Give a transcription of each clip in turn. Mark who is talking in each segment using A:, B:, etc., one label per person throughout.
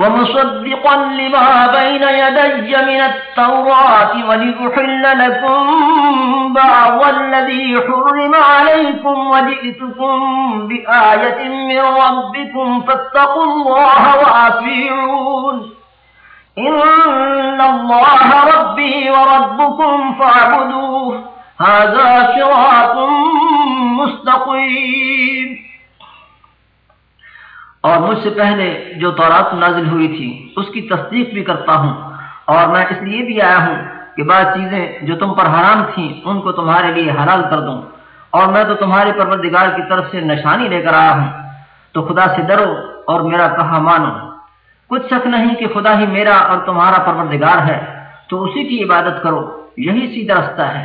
A: ومصدقا لما بين يدي من التوراة ولأحل لكم بعض الذي حرم عليكم وجئتكم بآية من ربكم فاتقوا الله وعفيرون إن الله ربي وربكم فاعبدوه هذا شراط مستقيم اور مجھ سے پہلے جو تورات نازل ہوئی تھی اس کی تصدیق بھی کرتا ہوں اور میں اس لیے بھی آیا ہوں کہ بعض چیزیں جو تم پر حرام تھیں ان کو تمہارے لیے حلال کر دوں اور میں تو تمہارے پروردگار کی طرف سے نشانی لے کر آیا ہوں تو خدا سے ڈرو اور میرا کہا مانو کچھ شک نہیں کہ خدا ہی میرا اور تمہارا پروردگار ہے تو اسی کی عبادت کرو یہی سیدھا رستہ ہے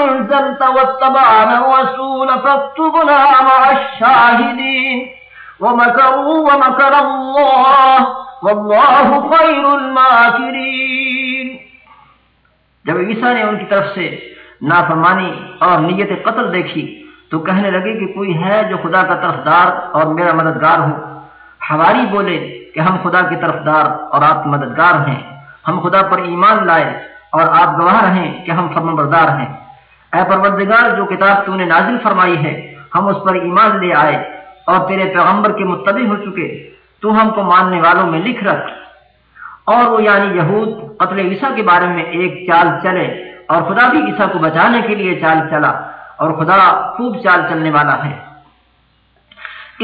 A: واتبعنا الرسول مع الشاهدين ومكروا ومكر الله والله خير الماكرين جب عیسیٰ نے ان کی طرف سے نافرمانی اور نیت قتل دیکھی تو کہنے لگے کہ کوئی ہے جو خدا کا طرف دار اور میرا مددگار ہو ہماری بولے کہ ہم خدا کی طرف دار اور آپ مددگار ہیں ہم خدا پر ایمان لائے اور آپ گواہ رہیں کہ ہم فرمبردار ہیں اے پروردگار جو کتاب تو نے نازل فرمائی ہے ہم اس پر ایمان لے آئے اور تیرے پیغمبر کے متبع ہو چکے تو ہم کو ماننے والوں میں لکھ رکھ اور وہ یعنی یہود قتل عیسیٰ کے بارے میں ایک چال چلے اور خدا بھی عیسیٰ کو بچانے کے لیے چال چلا اور خدا خوب چال چلنے والا ہے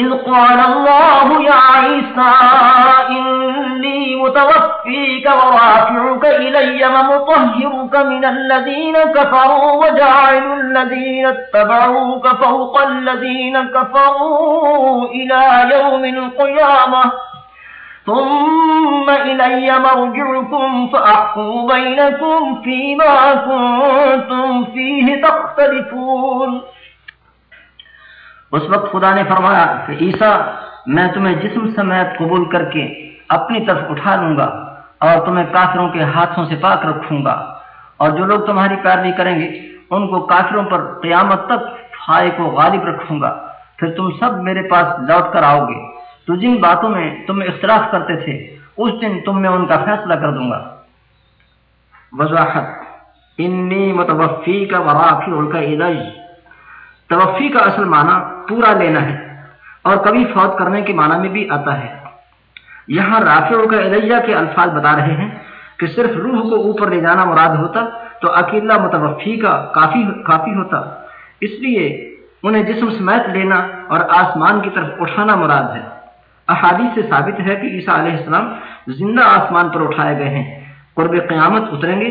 A: اِذ قال اللہ متوفيك ورافعك إلي إلي ومطهرك من الذين الذين الذين كفروا كفروا وجعل اتبعوك فوق إلى يوم القيامة ثم مرجعكم فأحكم بينكم فيما كنتم فيه تختلفون اس وقت خدا نے فرمایا کہ عیسیٰ میں تمہیں جسم سمیت قبول کر کے اپنی طرف اٹھا لوں گا اور تمہیں کافروں کے ہاتھوں سے پاک رکھوں گا اور جو لوگ تمہاری پیروی کریں گے ان کو کافروں پر قیامت تک فائے کو غالب رکھوں گا پھر تم سب میرے پاس لوٹ کر آؤ گے تو جن باتوں میں تم اختراف کرتے تھے اس دن تم میں ان کا فیصلہ کر دوں گا وضاحت انی متوفی کا توفی کا اصل معنی پورا لینا ہے اور کبھی فوت کرنے کے معنی میں بھی آتا ہے یہاں رافع کا علیہ کے الفاظ بتا رہے ہیں کہ صرف روح کو اوپر لے جانا مراد ہوتا تو اکیلا متوفی کا کافی کافی ہوتا اس لیے انہیں جسم سمیت لینا اور آسمان کی طرف اٹھانا مراد ہے احادیث سے ثابت ہے کہ عیسیٰ علیہ السلام زندہ آسمان پر اٹھائے گئے ہیں قرب قیامت اتریں گے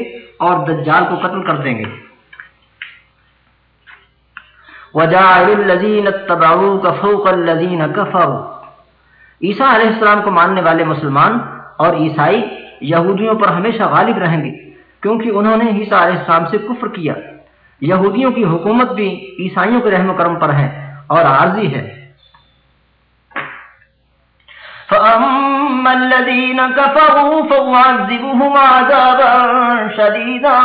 A: اور دجال کو قتل کر دیں گے وَجَعَلِ الَّذِينَ اتَّبَعُوكَ فَوْقَ الَّذِينَ كَفَرُوا عیسیٰ علیہ السلام کو ماننے والے مسلمان اور عیسائی یہودیوں پر ہمیشہ غالب رہیں گے کیونکہ انہوں نے عیسیٰ علیہ السلام سے کفر کیا یہودیوں کی حکومت بھی عیسائیوں کے رحم و کرم پر ہے اور عارضی ہے فَأَمَّا الَّذِينَ كَفَرُوا فَأُعَذِّبُهُمْ عَذَابًا شَدِيدًا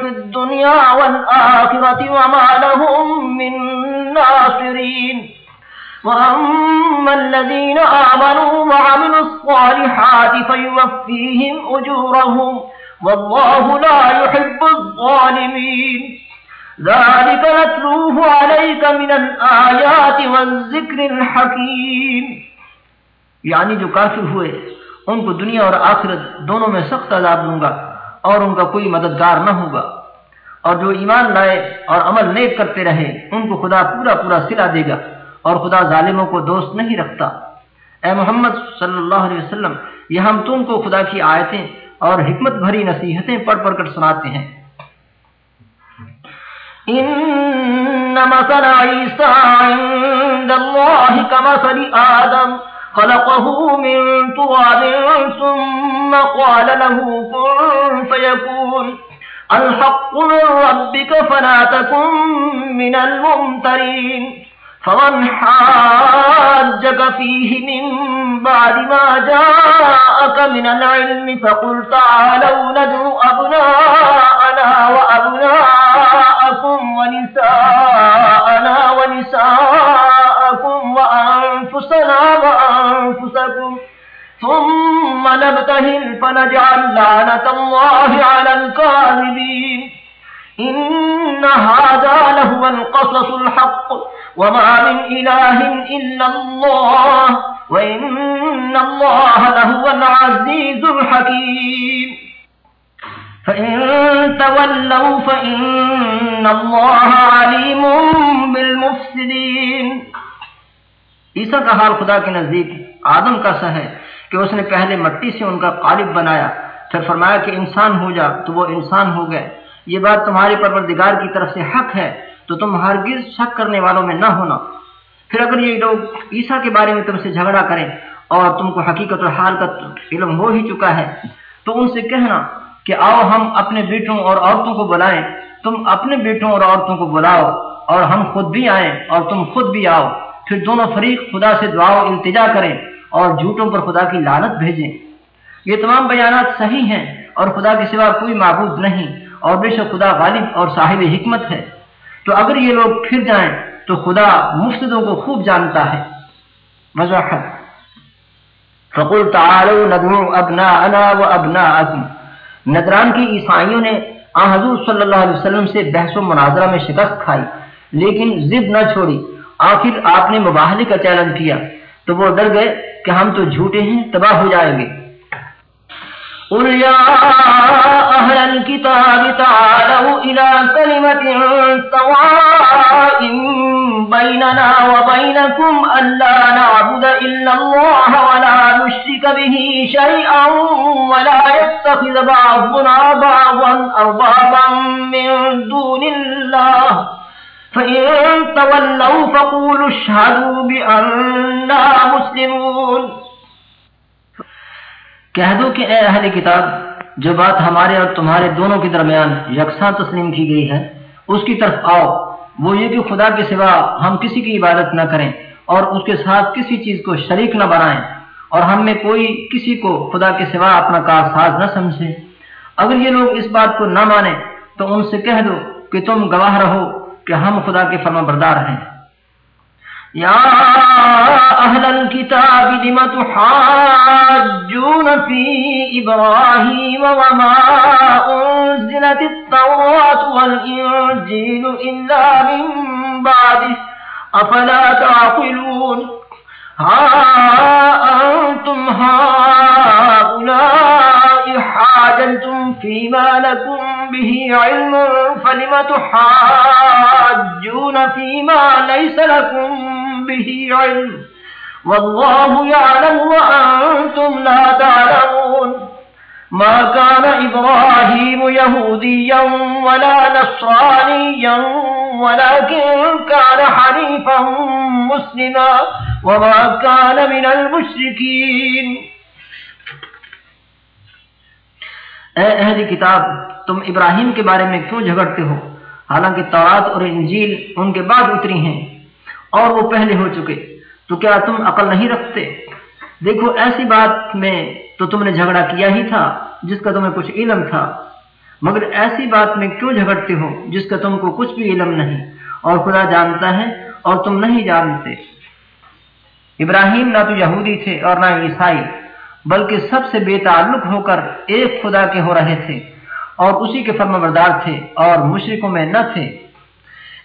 A: فِي الدُّنْيَا وَالْآخِرَةِ وَمَا لَهُم مِّن نَّاصِرِينَ وَأَمَّا الَّذِينَ آمَنُوا وَعَمِلُوا الصَّالِحَاتِ فَيُوَفِّيهِمْ أُجُورَهُمْ وَاللَّهُ لَا يُحِبُّ الظَّالِمِينَ ذَلِكَ نَتْلُوهُ عَلَيْكَ مِنَ الْآيَاتِ وَالذِّكْرِ الْحَكِيمِ یعنی جو کافر ہوئے ان کو دنیا اور آخرت دونوں میں سخت عذاب دوں گا اور ان کا کوئی مددگار نہ ہوگا اور جو ایمان لائے اور عمل نیک کرتے رہے ان کو خدا پورا پورا سلا دے گا اور خدا ظالموں کو دوست نہیں رکھتا اے محمد صلی اللہ علیہ وسلم یہ ہم تم کو خدا کی آیتیں اور حکمت بھری نصیحتیں پڑھ پڑھ کر سناتے ہیں انما صلى عيسى عند الله كمثل آدم خلقه من طراب ثم قال له كن فيكون الحق من ربك فلا تكن من الممترين فمن حاجك فيه من بعد ما جاءك من العلم فقل تعالوا ندعو أبناءنا وأبناءكم ونساءنا ونساءكم وأنفسنا وأنفسكم ثم نبتهل فنجعل لعنة الله على الكاذبين هذا لهو لهو القصص الحق وما من الله الله الله العزيز الحكيم تولوا عليم بالمفسدين عیسا کا حال خدا کے نزدیک آدم کا سا ہے کہ اس نے پہلے مٹی سے ان کا قالب بنایا پھر فرمایا کہ انسان ہو جا تو وہ انسان ہو گئے یہ بات تمہارے پروردگار کی طرف سے حق ہے تو تم ہرگز شک کرنے والوں میں نہ ہونا پھر اگر یہ لوگ عیسیٰ کے بارے میں تم سے جھگڑا کریں اور تم کو حقیقت اور حال کا علم ہو ہی چکا ہے تو ان سے کہنا کہ آؤ ہم اپنے بیٹوں اور عورتوں کو بلائیں تم اپنے بیٹوں اور عورتوں کو بلاؤ اور ہم خود بھی آئیں اور تم خود بھی آؤ پھر دونوں فریق خدا سے دعا التجا کریں اور جھوٹوں پر خدا کی لالت بھیجیں یہ تمام بیانات صحیح ہیں اور خدا کے سوا کوئی معبود نہیں اور بے شک خدا غالب اور صاحب حکمت ہے تو اگر یہ لوگ پھر جائیں تو خدا مفتوں کو خوب جانتا ہے نگران کی عیسائیوں نے آ حضور صلی اللہ علیہ وسلم سے بحث و مناظرہ میں شکست کھائی لیکن ضد نہ چھوڑی آخر آپ نے مباہلے کا چیلنج کیا تو وہ ڈر گئے کہ ہم تو جھوٹے ہیں تباہ ہو جائیں گے قل يا أهل الكتاب تعالوا إلى كلمة سواء بيننا وبينكم أن لا نعبد إلا الله ولا نشرك به شيئا ولا يتخذ بعضنا بعضا أربابا من دون الله فإن تولوا فقولوا اشهدوا بأننا مسلمون کہہ دو کہ اے اہل کتاب جو بات ہمارے اور تمہارے دونوں کے درمیان یکساں تسلیم کی گئی ہے اس کی طرف آؤ وہ یہ کہ خدا کے کے سوا ہم کسی کسی کی عبادت نہ کریں اور اس ساتھ چیز کو شریک نہ بنائیں اور ہم میں کوئی کسی کو خدا کے سوا اپنا کار ساز نہ سمجھے اگر یہ لوگ اس بات کو نہ مانیں تو ان سے کہہ دو کہ تم گواہ رہو کہ ہم خدا کے فرما بردار ہیں یا اہل الكتاب لما تحاجون في إبراهيم وما أنزلت الطورات والإنجيل إلا من بعده أفلا تعقلون ها أنتم هؤلاء حاجلتم فيما لكم به علم فلم تحاجون فيما ليس لكم به علم والله يعلم وأنتم لا تعلمون
B: ما كان إبراهيم
A: يهوديا ولا نصرانيا ولكن كان حنيفا مسلما وما كان من المشركين اے اہلی کتاب تم ابراہیم کے بارے میں کیوں جھگڑتے ہو حالانکہ تورات اور انجیل ان کے بعد اتری ہیں اور وہ پہلے ہو چکے تو کیا تم عقل نہیں رکھتے دیکھو ایسی بات میں تو تم نے جھگڑا کیا ہی تھا جس کا تمہیں کچھ علم تھا مگر ایسی بات میں کیوں جھگڑتے ہو جس کا تم کو کچھ بھی علم نہیں اور خدا جانتا ہے اور تم نہیں جانتے ابراہیم نہ تو یہودی تھے اور نہ عیسائی بلکہ سب سے بے تعلق ہو کر ایک خدا کے ہو رہے تھے اور اسی کے فرم بردار تھے اور مشرقوں میں نہ تھے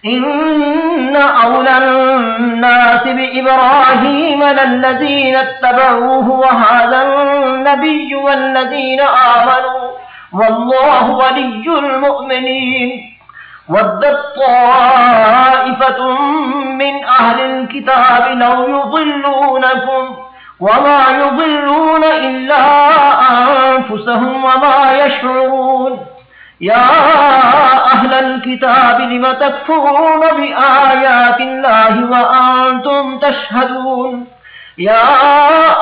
A: ان اولا الناس بابراهيم للذين اتبعوه وهذا النبي والذين امنوا والله ولي المؤمنين ود الطائفة من أهل الكتاب لو يضلونكم وما يضلون إلا أنفسهم وما يشعرون يا أهل الكتاب لم تكفرون بآيات الله وأنتم تشهدون يا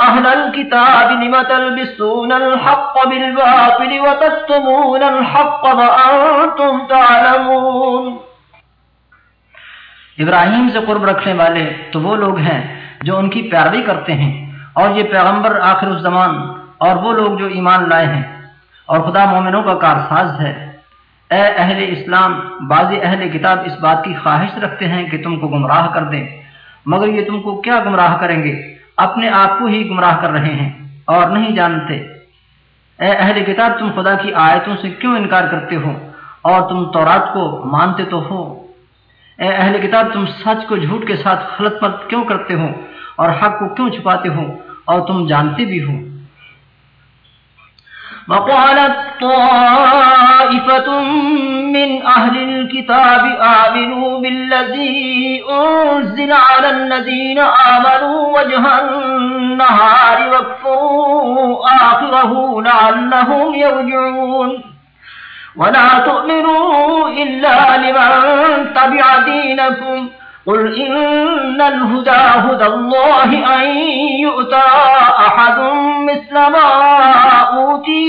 A: أهل الكتاب لم تلبسون الحق بالباطل وتكتمون الحق وأنتم تعلمون ابراہیم سے قرب رکھنے والے تو وہ لوگ ہیں جو ان کی پیروی کرتے ہیں اور یہ پیغمبر آخر الزمان اور وہ لوگ جو ایمان لائے ہیں اور خدا مومنوں کا کارساز ہے اے اہل اسلام بعض اہل کتاب اس بات کی خواہش رکھتے ہیں کہ تم کو گمراہ کر دیں مگر یہ تم کو کیا گمراہ کریں گے اپنے آپ کو ہی گمراہ کر رہے ہیں اور نہیں جانتے اے اہل کتاب تم خدا کی آیتوں سے کیوں انکار کرتے ہو اور تم تورات کو مانتے تو ہو اے اہل کتاب تم سچ کو جھوٹ کے ساتھ خلط مت کیوں کرتے ہو اور حق کو کیوں چھپاتے ہو اور تم جانتے بھی ہو وقالت طائفة من أهل الكتاب آمنوا بالذي أنزل على الذين آمنوا وجه النهار وكفروا آخره لعلهم يرجعون ولا تؤمنوا إلا لمن تبع دينكم قل إن الهدى هدى الله أن يؤتى أحد مثل ما أوتي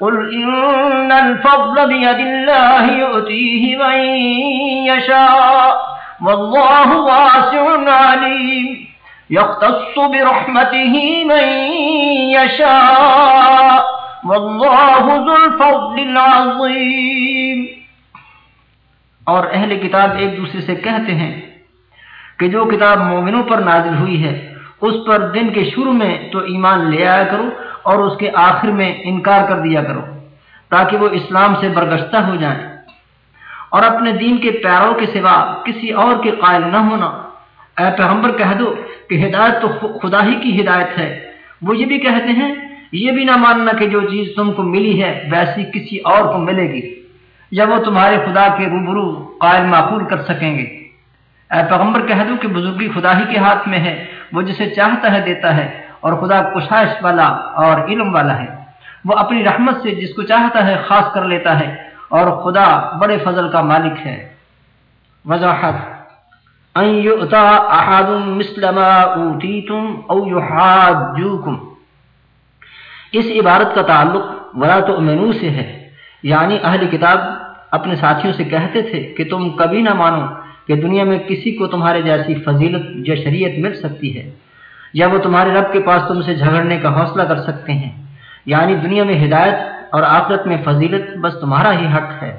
A: قل إن الفضل بيد الله يؤتيه من يشاء والله واسع عليم يقتص برحمته من يشاء والله ذو الفضل العظيم اور اہل کتاب ایک دوسرے سے کہتے ہیں کہ جو کتاب مومنوں پر نازل ہوئی ہے اس پر دن کے شروع میں تو ایمان لے آیا کرو اور اس کے آخر میں انکار کر دیا کرو تاکہ وہ اسلام سے برگشتہ ہو جائیں اور اپنے دین کے پیروں کے سوا کسی اور کے قائل نہ ہونا اے پیغمبر کہہ دو کہ ہدایت تو خدا ہی کی ہدایت ہے وہ یہ بھی کہتے ہیں یہ بھی نہ ماننا کہ جو چیز تم کو ملی ہے ویسی کسی اور کو ملے گی یا وہ تمہارے خدا کے روبرو قائل معقول کر سکیں گے اے پیغمبر کہہ دو کہ بزرگی خدا ہی کے ہاتھ میں ہے وہ جسے چاہتا ہے دیتا ہے اور خدا کشائش والا والا اور علم ہے وہ اپنی رحمت سے جس کو چاہتا ہے خاص کر لیتا ہے اور خدا بڑے فضل کا مالک ہے وضاحت ان احد مثل ما اوتيتم او يحاجوكم اس عبارت کا تعلق ولا تؤمنو سے ہے یعنی اہل کتاب اپنے ساتھیوں سے کہتے تھے کہ تم کبھی نہ مانو کہ دنیا میں کسی کو تمہارے جیسی فضیلت یا شریعت مل سکتی ہے یا وہ تمہارے رب کے پاس تم سے جھگڑنے کا حوصلہ کر سکتے ہیں یعنی دنیا میں ہدایت اور آخرت میں فضیلت بس تمہارا ہی حق ہے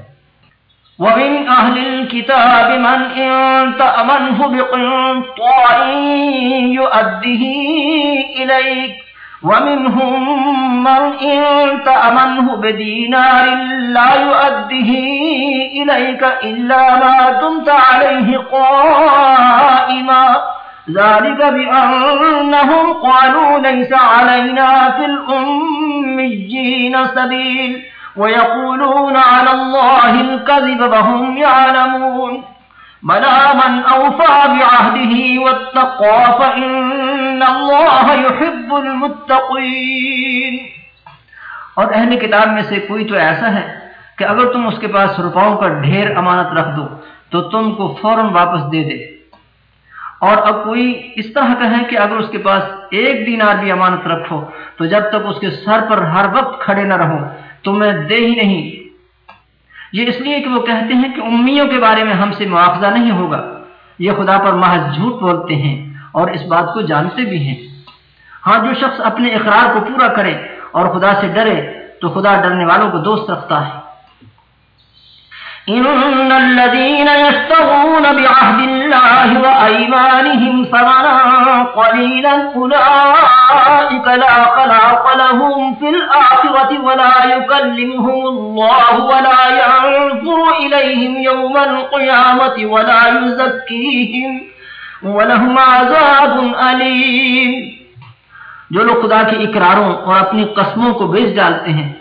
A: وَمِنْ أَهْلِ الْكِتَابِ مَنْ إِنْ تَأْمَنْهُ بِقِنْطَارٍ يُؤَدِّهِ إِلَيْكَ وَمِنْهُمْ مَنْ إِنْ تَأْمَنْهُ بِدِينَارٍ لَا يُؤَدِّهِ إِلَيْكَ إِلَّا مَا دُمْتَ عَلَيْهِ قَائِمًا ذلك بأنهم قالوا ليس علينا في الأميين سبيل ويقولون على الله الكذب وهم يعلمون بلى من أوفى بعهده واتقى فإن الله يحب المتقين اور اہل کتاب میں سے کوئی تو ایسا ہے کہ اگر تم اس کے پاس روپاؤں کا ڈھیر امانت رکھ دو تو تم کو فوراً واپس دے دے اور اب کوئی اس طرح کہ اگر اس کے پاس ایک دینار بھی امانت رکھو تو جب تک اس کے سر پر ہر وقت کھڑے نہ رہو تو میں دے ہی نہیں یہ اس لیے کہ وہ کہتے ہیں کہ امیوں کے بارے میں ہم سے معاوضہ نہیں ہوگا یہ خدا پر محض جھوٹ بولتے ہیں اور اس بات کو جانتے بھی ہیں ہاں جو شخص اپنے اقرار کو پورا کرے اور خدا سے ڈرے تو خدا ڈرنے والوں کو دوست رکھتا ہے ان الذين بعهد الله الله قليلا لا خلاق لهم في ولا ولا ولا يكلمهم ينظر يوم يزكيهم ولهم عذاب جو لوگ خدا کے اقراروں اور اپنی قسموں کو بیچ ڈالتے ہیں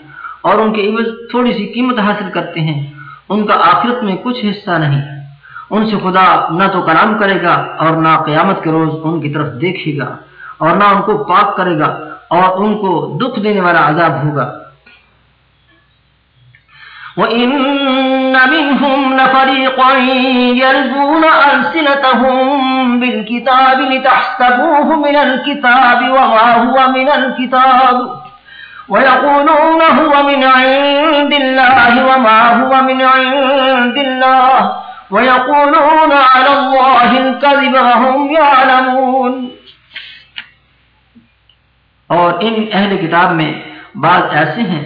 A: اور ان کے عوض تھوڑی سی قیمت حاصل کرتے ہیں ان کا آخرت میں کچھ حصہ نہیں ان سے خدا نہ تو کلام کرے گا اور نہ قیامت کے روز ان کی طرف دیکھے گا اور نہ ان کو پاک کرے گا اور ان کو دکھ دینے والا عذاب ہوگا وَإِنَّ مِنْهُمْ لَفَرِيقًا يَلْبُونَ أَلْسِنَتَهُمْ بِالْكِتَابِ لِتَحْسَبُوهُ مِنَ الْكِتَابِ وَمَا هُوَ مِنَ الْكِتَابِ ويقولون هو من عند الله وما هو من عند الله ويقولون على الله الكذب وهم يعلمون اور ان اہل کتاب میں بعض ایسے ہیں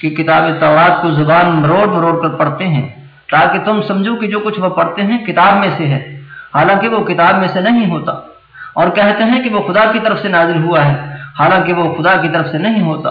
A: کہ کتاب تورات کو زبان مروڑ مروڑ کر پڑھتے ہیں تاکہ تم سمجھو کہ جو کچھ وہ پڑھتے ہیں کتاب میں سے ہے حالانکہ وہ کتاب میں سے نہیں ہوتا اور کہتے ہیں کہ وہ خدا کی طرف سے نازل ہوا ہے حالانکہ وہ خدا کی طرف سے نہیں ہوتا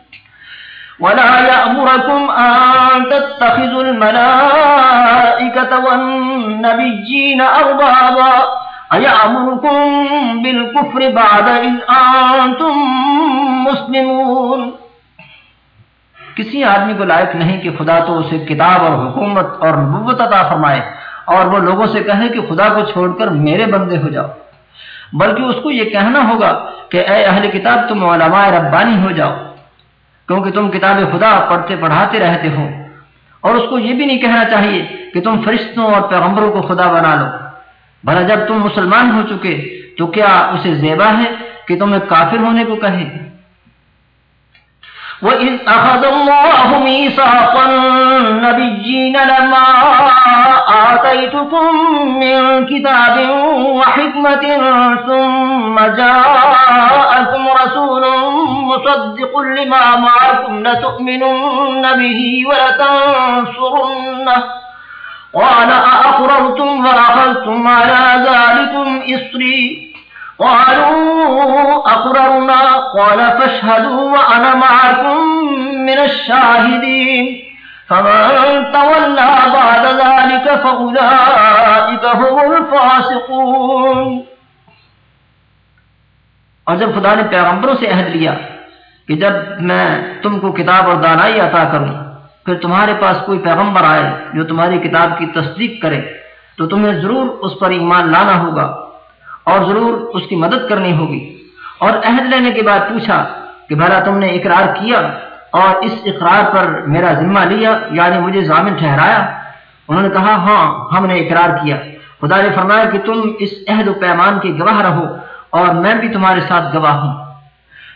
B: ولا يأمركم
A: أن تتخذوا الملائكة والنبيين أربابا أيأمركم بالكفر بعد إذ أنتم مسلمون کسی آدمی کو لائق نہیں کہ خدا تو اسے کتاب اور حکومت اور نبوت عطا فرمائے اور وہ لوگوں سے کہے کہ خدا کو چھوڑ کر میرے بندے ہو جاؤ بلکہ اس کو یہ کہنا ہوگا کہ اے اہل کتاب تم علماء ربانی ہو جاؤ کیونکہ تم کتاب خدا پڑھتے پڑھاتے رہتے ہو اور اس کو یہ بھی نہیں کہنا چاہیے کہ تم فرشتوں اور پیغمبروں کو خدا بنا لو بھلا جب تم مسلمان ہو چکے تو کیا اسے زیبا ہے کہ تمہیں کافر ہونے کو کہیں وَإِذْ أَخَذَ اللَّهُ مِيثَاقَ النَّبِيِّينَ لَمَا آتَيْتُكُم مِّن كِتَابٍ وَحِكْمَةٍ ثُمَّ جَاءَكُمْ رَسُولٌ مصدق لما معكم معكم لتؤمنن به ولتنصرنه قال قال أأقررتم وأخذتم على ذلكم إصري قالوا أقررنا فاشهدوا وأنا من الشاهدين فمن تولى بعد ذلك فأولئك هم الفاسقون اور جب خدا نے پیغمبروں سے عہد لیا کہ جب میں تم کو کتاب اور دانائی عطا کروں پھر تمہارے پاس کوئی پیغمبر آئے جو تمہاری کتاب کی تصدیق کرے تو تمہیں ضرور اس پر ایمان لانا ہوگا اور ضرور اس کی مدد کرنی ہوگی اور عہد لینے کے بعد پوچھا کہ بھلا تم نے اقرار کیا اور اس اقرار پر میرا ذمہ لیا یعنی مجھے ضامن ٹھہرایا انہوں نے کہا ہاں ہم نے اقرار کیا خدا نے فرمایا کہ تم اس عہد و پیمان کے گواہ رہو اور میں بھی تمہارے ساتھ گواہ ہوں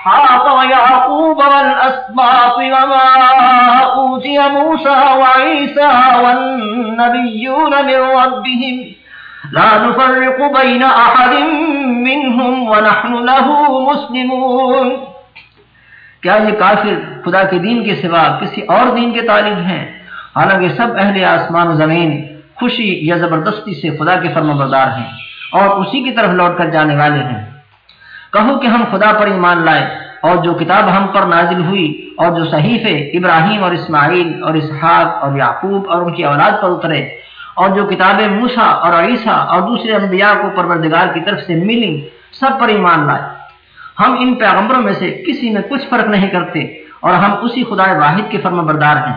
A: إسحاق ويعقوب والأسباط وما أوتي موسى وعيسى والنبيون من ربهم لا نفرق بين أحد منهم ونحن له مسلمون کیا یہ کافر خدا کے دین کے سوا کسی اور دین کے طالب ہیں حالانکہ سب اہل آسمان و زمین خوشی یا زبردستی سے خدا کے فرم بردار ہیں اور اسی کی طرف لوٹ کر جانے والے ہیں کہو کہ ہم خدا پر ایمان لائے اور جو کتاب ہم پر نازل ہوئی اور جو شعیف ابراہیم اور اسماعیل اور اسحاق اور یعقوب اور ان کی اولاد پر اترے اور جو کتابیں موسا اور عیسیٰ اور دوسرے انبیاء کو پروردگار کی طرف سے ملی سب پر ایمان لائے ہم ان پیغمبروں میں سے کسی میں کچھ فرق نہیں کرتے اور ہم اسی خدا واحد کے فرم بردار ہیں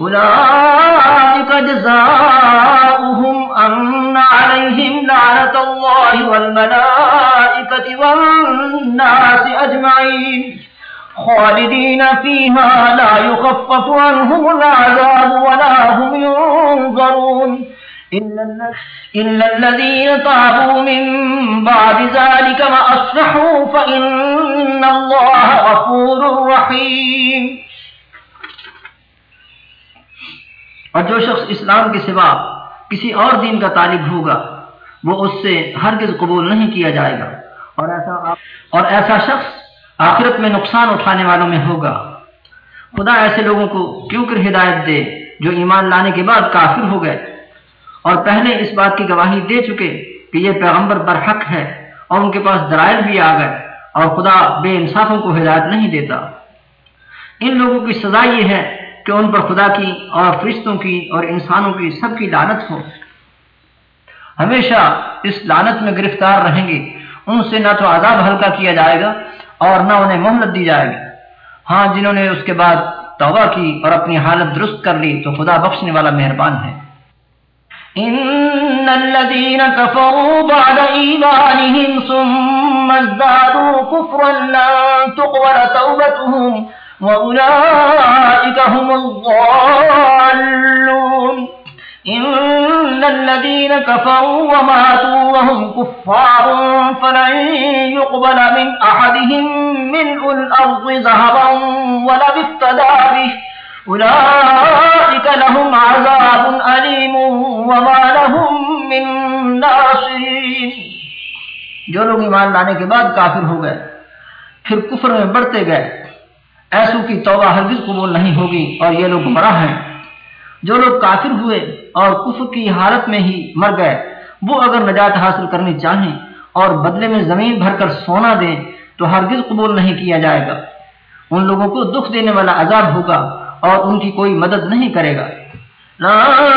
A: أولئك جزاؤهم أن عليهم لعنة الله والملائكة والناس أجمعين خالدين فيها لا يخفف عنهم العذاب ولا هم ينظرون إلا الذين طابوا من بعد ذلك وأصلحوا فإن الله غفور رحيم اور جو شخص اسلام کے سوا کسی اور دین کا طالب ہوگا وہ اس سے ہرگز قبول نہیں کیا جائے گا اور ایسا اور ایسا شخص آخرت میں نقصان اٹھانے والوں میں ہوگا خدا ایسے لوگوں کو کیوں کر ہدایت دے جو ایمان لانے کے بعد کافر ہو گئے اور پہلے اس بات کی گواہی دے چکے کہ یہ پیغمبر برحق ہے اور ان کے پاس درائل بھی آ گئے اور خدا بے انصافوں کو ہدایت نہیں دیتا ان لوگوں کی سزا یہ ہے کہ ان پر خدا کی اور فرشتوں کی اور انسانوں کی سب کی لانت ہو ہمیشہ اس لانت میں گرفتار رہیں گے ان سے نہ تو عذاب ہلکا کیا جائے گا اور نہ انہیں مہلت دی جائے گی ہاں جنہوں نے اس کے بعد توبہ کی اور اپنی حالت درست کر لی تو خدا بخشنے والا مہربان ہے وأولئك هم إن الذين كفروا وماتوا وهم كفار فلن يقبل من من أحدهم ملء الأرض ذهبا أولئك لهم لهم عذاب أليم وما ناصرين جو لوگ ایمان لانے کے بعد کافر ہو گئے پھر کفر میں بڑھتے گئے ایسو کی توبہ ہرگز قبول نہیں ہوگی اور یہ لوگ گمراہ ہیں جو لوگ کافر ہوئے اور کفر کی حالت میں ہی مر گئے وہ اگر نجات حاصل کرنی چاہیں اور بدلے میں زمین بھر کر سونا دیں تو ہرگز قبول نہیں کیا جائے گا ان لوگوں کو دکھ دینے والا عذاب ہوگا اور ان کی کوئی مدد نہیں کرے گا لن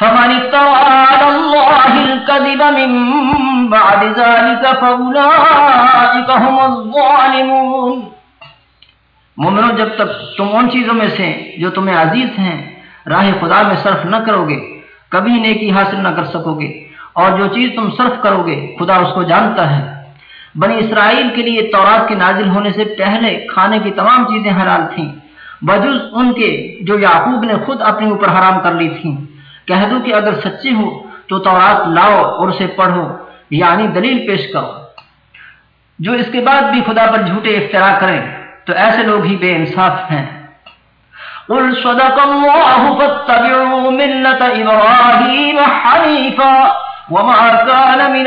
A: فمن افترى على الله الكذب من بعد ذلك فأولئك هم الظالمون مومنوں جب تک تم ان چیزوں میں سے جو تمہیں عزیز ہیں راہ خدا میں صرف نہ کرو گے کبھی نیکی حاصل نہ کر سکو گے اور جو چیز تم صرف کرو گے خدا اس کو جانتا ہے بنی اسرائیل کے لیے تورات کے نازل ہونے سے پہلے کھانے کی تمام چیزیں حلال تھیں بجز ان کے جو یعقوب نے خود اپنے اوپر حرام کر لی تھیں کہہ دو کہ اگر سچی ہو تو تورات لاؤ اور اسے پڑھو یعنی دلیل پیش کرو جو اس کے بعد بھی خدا پر جھوٹے افطرا کریں تو ایسے لوگ ہی بے انصاف ہیں وما من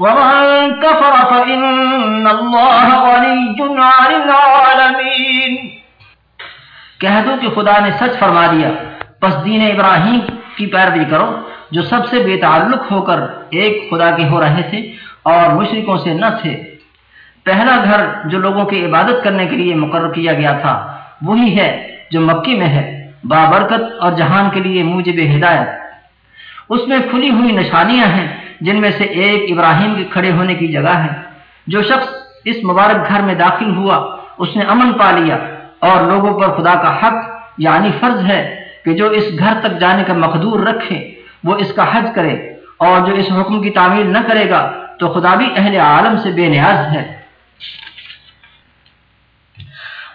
A: کہہ دو کہ خدا نے سچ فرما دیا پس دین ابراہیم کی پیروی کرو جو سب سے بے تعلق ہو کر ایک خدا کے ہو رہے تھے اور مشرکوں سے نہ تھے پہلا گھر جو لوگوں کی عبادت کرنے کے لیے مقرر کیا گیا تھا وہی ہے جو مکی میں ہے بابرکت اور جہان کے لیے موجب ہدایت اس میں کھلی ہوئی نشانیاں ہیں جن میں سے ایک ابراہیم کے کھڑے ہونے کی جگہ ہے جو شخص اس مبارک گھر میں داخل ہوا اس نے امن پا لیا اور لوگوں پر خدا کا حق یعنی فرض ہے کہ جو اس گھر تک جانے کا مقدور رکھے وہ اس کا حج کرے اور جو اس حکم کی تعمیر نہ کرے گا تو خدا بھی اہل عالم سے بے نیاز ہے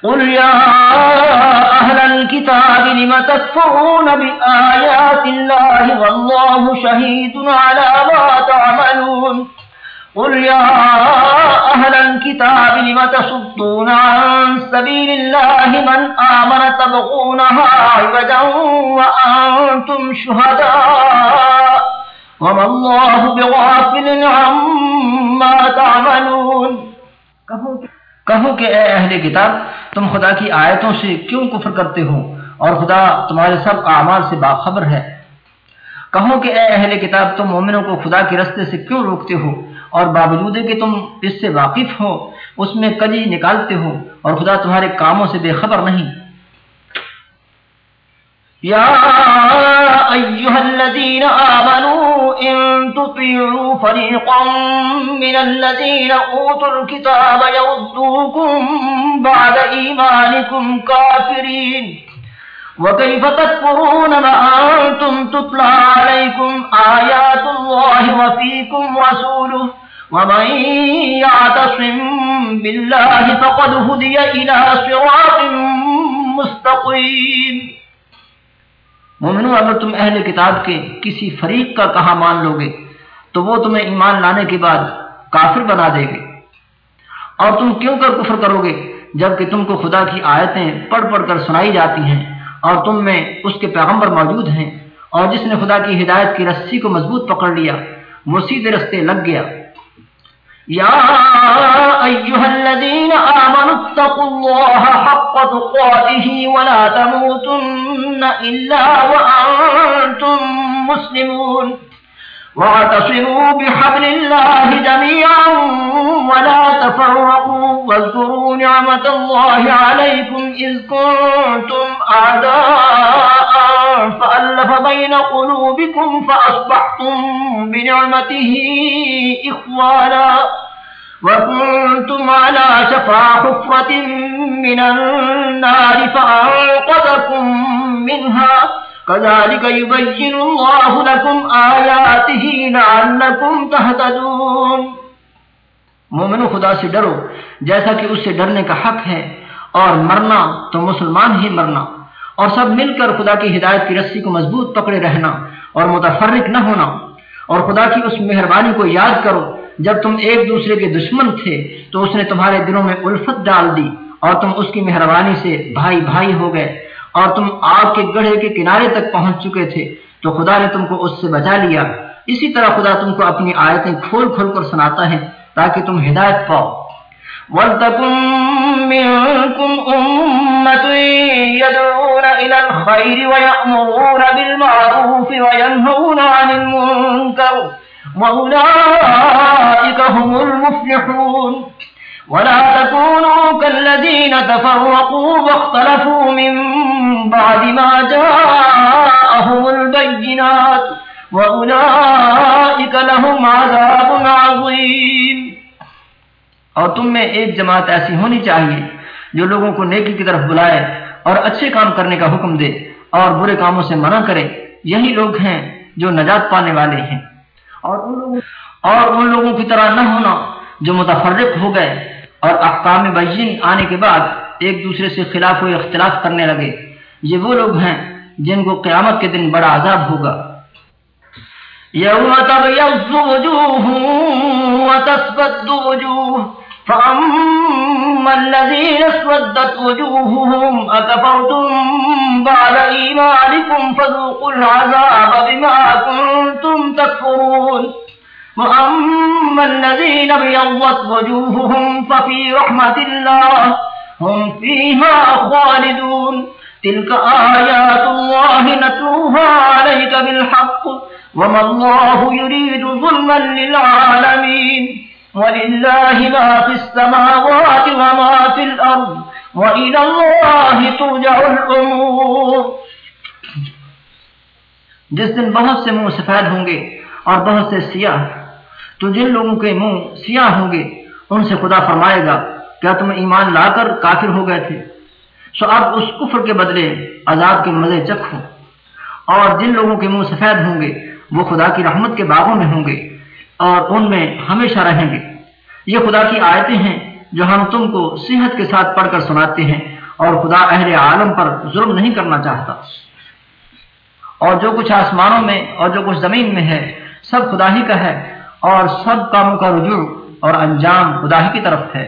A: قل يا أهل الكتاب لم تكفرون بآيات الله والله شهيد على ما تعملون قل يا أهل الكتاب لم تصدون عن سبيل الله من آمن تبغونها عبدا وأنتم شهداء وما الله بغافل عما تعملون كفوك کہو کہ اے اہل کتاب تم خدا کی آیتوں سے کیوں کفر کرتے ہو اور خدا تمہارے سب اعمال سے باخبر ہے کہو کہ اے اہل کتاب تم مومنوں کو خدا کے رستے سے کیوں روکتے ہو اور باوجود کہ تم اس سے واقف ہو اس میں کلی نکالتے ہو اور خدا تمہارے کاموں سے بے خبر نہیں ايها الذين امنوا ان تطيعوا فريقا من الذين اوتوا الكتاب يردوكم بعد ايمانكم كافرين وكيف تكفرون ما انتم تطلع عليكم ايات الله وفيكم رسوله ومن يعتصم بالله فقد هدي إلى صراط مستقيم اگر تم اہل کتاب کے کسی فریق کا کہاں مان لو گے تو وہ تمہیں ایمان لانے کے بعد کافر بنا دے گے اور تم کیوں کر کفر کرو گے جب کہ تم کو خدا کی آیتیں پڑھ پڑھ کر سنائی جاتی ہیں اور تم میں اس کے پیغمبر موجود ہیں اور جس نے خدا کی ہدایت کی رسی کو مضبوط پکڑ لیا وہ سیدھے رستے لگ گیا يا أيها الذين آمنوا اتقوا الله حق تقاته ولا تموتن إلا وأنتم مسلمون واعتصروا بحبل الله جميعا ولا تفرقوا واذكروا نعمة الله عليكم إذ كنتم أعداء فألف بين قلوبكم فأصبحتم بنعمته إخوانا وكنتم على شفا حفرة من النار فأنقذكم منها كذلك يبين الله لكم آياته لعلكم تهتدون مومن خدا سے ڈرو جیسا کہ اس سے ڈرنے کا حق ہے اور مرنا تو مسلمان ہی مرنا اور سب مل کر خدا کی ہدایت کی رسی کو مضبوط پکڑے رہنا اور متفرق نہ ہونا اور خدا کی اس مہربانی کو یاد کرو جب تم ایک دوسرے کے دشمن تھے تو اس نے تمہارے دلوں میں الفت ڈال دی اور تم اس کی مہربانی سے بھائی بھائی ہو گئے اور تم آگ کے گڑھے کے کنارے تک پہنچ چکے تھے تو خدا نے تم کو اس سے بچا لیا اسی طرح خدا تم کو اپنی آیتیں کھول کھول کر سناتا ہے تاکہ تم ہدایت پاؤ وَلْتَكُمْ مِنْكُمْ أُمَّةٌ يَدْعُونَ إِلَى الْخَيْرِ وَيَأْمُرُونَ بِالْمَعْرُوفِ وَيَنْهَوْنَ عَنِ الْمُنكَرِ وَأُولَئِكَ هُمُ الْمُفْلِحُونَ وَلَا تَكُونُوا كَالَّذِينَ تَفَرَّقُوا وَاخْتَلَفُوا مِنْ بَعْدِ مَا جَاءَهُمُ الْبَيِّنَاتُ وَأُولَئِكَ لَهُمْ عَذَابٌ عَظِيمٌ اور تم میں ایک جماعت ایسی ہونی چاہیے جو لوگوں کو نیکی کی طرف بلائے اور اچھے کام کرنے کا حکم دے اور برے کاموں سے منع کرے یہی لوگ ہیں جو نجات پانے والے ہیں اور ان لوگوں اور ان لوگوں کی طرح نہ ہونا جو متفرق ہو گئے اور اقام بین آنے کے بعد ایک دوسرے سے خلاف و اختلاف کرنے لگے یہ وہ لوگ ہیں جن کو قیامت کے دن بڑا عذاب ہوگا یوم تب یز وجوہ وتسبد وجوہ فأما الذين اسودت وجوههم أكفرتم بعد إيمانكم فذوقوا العذاب بما كنتم تكفرون وأما الذين بيضت وجوههم ففي رحمة الله هم فيها خالدون تلك آيات الله نتوها عليك بالحق وما الله يريد ظلما للعالمين ولله ما في في السماوات وما الأرض وإلى الله ترجع الأمور جس دن بہت سے منہ سفید ہوں گے اور بہت سے سیاہ تو جن لوگوں کے منہ سیاہ ہوں گے ان سے خدا فرمائے گا کیا تم ایمان لا کر کافر ہو گئے تھے سو اب اس کفر کے بدلے عذاب کے مزے چکھو اور جن لوگوں کے منہ سفید ہوں گے وہ خدا کی رحمت کے باغوں میں ہوں گے اور ان میں ہمیشہ رہیں گے یہ خدا کی آیتیں ہیں جو ہم تم کو صحت کے ساتھ پڑھ کر سناتے ہیں اور خدا اہل عالم پر ظلم نہیں کرنا چاہتا اور جو کچھ آسمانوں میں اور جو کچھ زمین میں ہے سب خدا ہی کا ہے اور سب کاموں کا رجوع اور انجام خدا ہی کی طرف ہے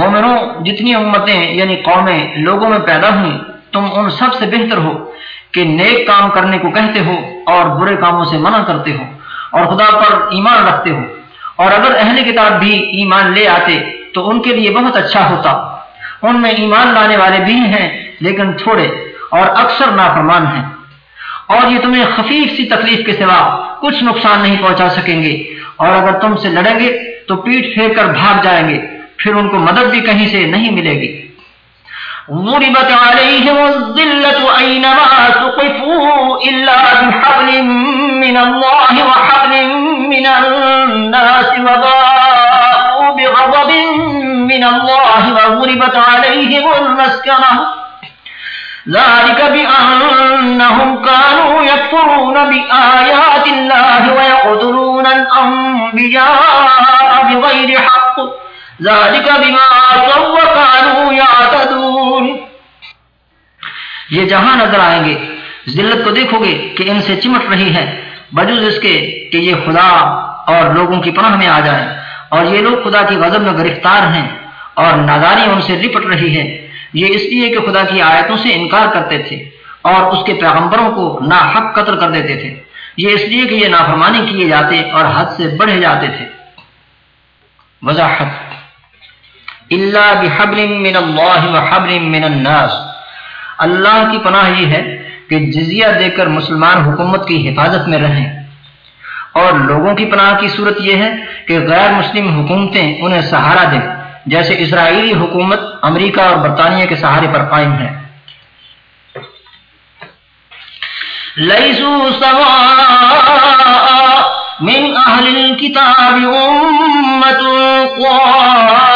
A: مومنوں جتنی امتیں یعنی قومیں لوگوں میں پیدا ہوئیں تم ان سب سے بہتر ہو کہ نیک کام کرنے کو کہتے ہو اور برے کاموں سے منع کرتے ہو اور خدا پر ایمان رکھتے ہو اور اگر اہل کتاب بھی ایمان لے آتے تو ان کے لیے بہت اچھا ہوتا ان میں ایمان لانے والے بھی ہیں لیکن تھوڑے اور اکثر نافرمان ہیں اور یہ تمہیں خفیف سی تکلیف کے سوا کچھ نقصان نہیں پہنچا سکیں گے اور اگر تم سے لڑیں گے تو پیٹ پھیر کر بھاگ جائیں گے پھر ان کو مدد بھی کہیں سے نہیں ملے گی ضربت بحبل من من من وحبل الناس بغضب وضربت ذلك بأنهم كانوا يكفرون بآيات الله رہی الأنبياء بغير حق ذالک بما آتوا وکانو یعتدون یہ جہاں نظر آئیں گے ذلت کو دیکھو گے کہ ان سے چمٹ رہی ہے بجوز اس کے کہ یہ خدا اور لوگوں کی پناہ میں آ جائیں اور یہ لوگ خدا کی غضب میں گرفتار ہیں اور نظاری ان سے لپٹ رہی ہے یہ اس لیے کہ خدا کی آیتوں سے انکار کرتے تھے اور اس کے پیغمبروں کو ناحق قتل کر دیتے تھے یہ اس لیے کہ یہ نافرمانی کیے جاتے اور حد سے بڑھے جاتے تھے وضاحت اللہ بحبل من اللہ وحبل من الناس اللہ کی پناہ یہ ہے کہ جزیہ دے کر مسلمان حکومت کی حفاظت میں رہیں اور لوگوں کی پناہ کی صورت یہ ہے کہ غیر مسلم حکومتیں انہیں سہارا دیں جیسے اسرائیلی حکومت امریکہ اور برطانیہ کے سہارے پر قائم ہے لَيْسُ سَوَاءَ مِنْ أَهْلِ الْكِتَابِ أُمَّتُ قَوَاءَ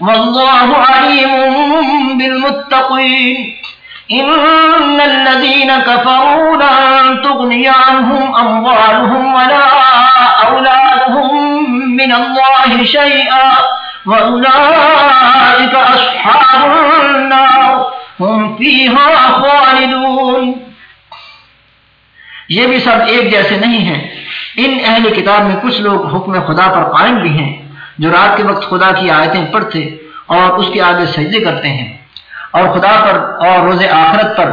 A: والله عليم بالمتقين إن الذين كفروا لن تغني عنهم أموالهم ولا أولادهم من الله شيئا وأولئك أصحاب النار هم فيها خالدون یہ بھی سب ایک جیسے نہیں ہیں ان اہل کتاب میں کچھ لوگ حکم خدا پر قائم بھی ہیں جو رات کے وقت خدا کی آیتیں پڑھتے اور اس کے آگے سجدے کرتے ہیں اور خدا پر اور روز آخرت پر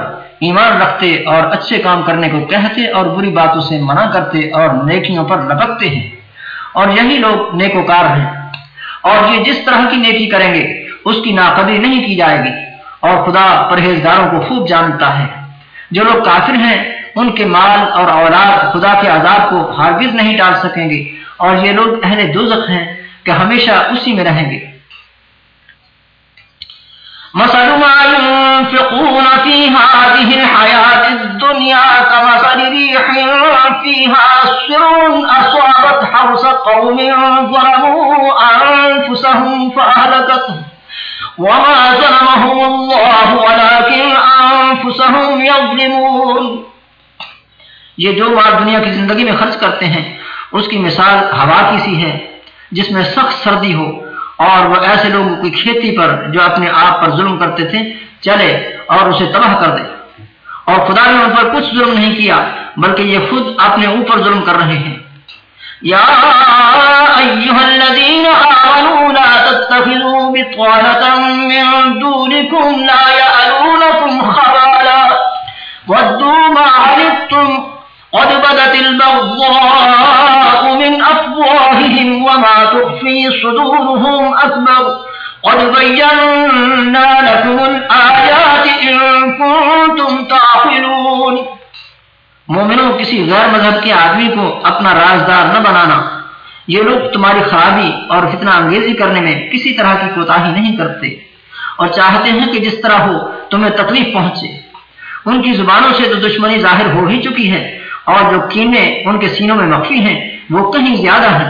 A: ایمان رکھتے اور اچھے کام کرنے کو کہتے اور بری باتوں سے منع کرتے اور نیکیوں پر لپکتے ہیں اور یہی لوگ نیک وکار ہیں اور یہ جس طرح کی نیکی کریں گے اس کی ناقدری نہیں کی جائے گی اور خدا پرہیزگاروں کو خوب جانتا ہے جو لوگ کافر ہیں ان کے مال اور اولاد خدا کے عذاب کو ہرگز نہیں ڈال سکیں گے اور یہ لوگ اہل دوزخ ہیں کہ ہمیشہ اسی میں رہیں گے مثل ما ينفقون في هذه الحياة الدنيا كمثل ريح فيها سر أصابت حرس قوم ظلموا أنفسهم فأهلكتهم وما ظلمهم الله ولكن أنفسهم يظلمون یہ جو آپ دنیا کی زندگی میں خرچ کرتے ہیں اس کی مثال ہوا کی سی ہے جس میں سخت سردی ہو اور وہ ایسے لوگ کی کھیتی پر جو اپنے آپ پر ظلم کرتے تھے چلے اور اسے تباہ کر دے اور خدا نے ان پر کچھ ظلم نہیں کیا بلکہ یہ خود اپنے اوپر ظلم کر رہے ہیں یا ایہا الذین آمنوا لا تتخذوا بطانا من دونکم لا یعلونکم خبالا ودوا ما عرفتم قد بدت المغضاء ما تخفي صدورهم أكبر قد بينا لكم الآيات إن كنتم تعقلون مومنوں کسی غیر مذہب کے آدمی کو اپنا رازدار نہ بنانا یہ لوگ تمہاری خرابی اور فتنہ انگیزی کرنے میں کسی طرح کی کوتا ہی نہیں کرتے اور چاہتے ہیں کہ جس طرح ہو تمہیں تکلیف پہنچے ان کی زبانوں سے تو دشمنی ظاہر ہو ہی چکی ہے اور جو کینے ان کے سینوں میں مخفی ہیں وہ کہیں زیادہ ہیں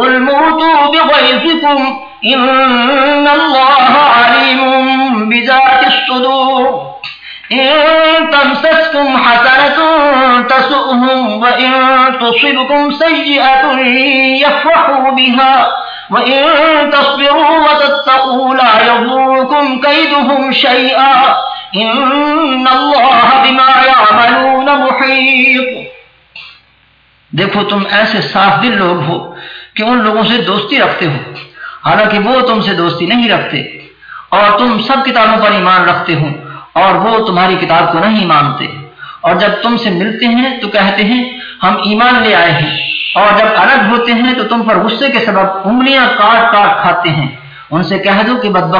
A: قل موتوا بغيظكم إن إن إن الله الله عليم بذات الصدور تمسسكم حسنة تسؤهم وإن وإن تصبكم سيئة يفرحوا بها تصبروا وتتقوا لا يضركم كيدهم شيئا بما يعملون محيط دیکھو تم ایسے صاف دل لوگ ہو کہ ان لوگوں سے دوستی رکھتے ہو حالانکہ وہ تم سے دوستی نہیں رکھتے اور تم سب کتابوں پر ایمان رکھتے ہو اور وہ تمہاری کتاب کو نہیں مانتے اور جب تم سے ملتے ہیں ہیں ہیں تو کہتے ہم ایمان لے آئے اور جب الگ ہوتے ہیں تو تم پر غصے کے سبب انگلیاں کاٹ کاٹ کھاتے ہیں ان سے کہہ دو کہ بد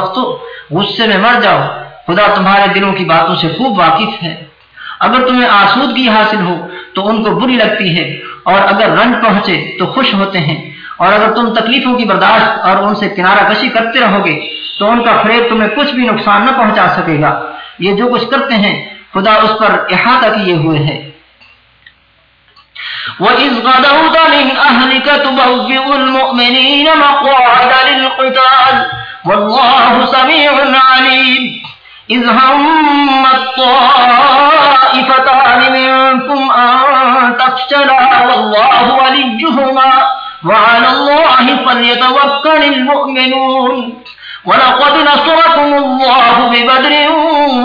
A: غصے میں مر جاؤ خدا تمہارے دلوں کی باتوں سے خوب واقف ہے اگر تمہیں آسودگی حاصل ہو تو ان کو بری لگتی ہے اور اگر رنگ پہنچے تو خوش ہوتے ہیں اور اگر تم تکلیفوں کی برداشت اور ان سے کنارہ کشی کرتے رہو گے تو ان کا فریب تمہیں کچھ بھی نقصان نہ پہنچا سکے گا یہ جو کچھ کرتے ہیں خدا اس پر احاطہ کیے ہوئے ہیں وَإِذْ غَدَوْتَ مِنْ أَهْلِكَ تُبَوِّئُ الْمُؤْمِنِينَ مَقْوَعَدَ لِلْقِتَالِ وَاللَّهُ سَمِيعٌ عَلِيمٌ إِذْ هَمَّ الطَّائِفَتَانِ مِنْكُمْ أَنْ تَفْشَلَا وَاللَّهُ وَلِجُّهُمَا وعلى الله فليتوكل المؤمنون ولقد نصركم الله ببدر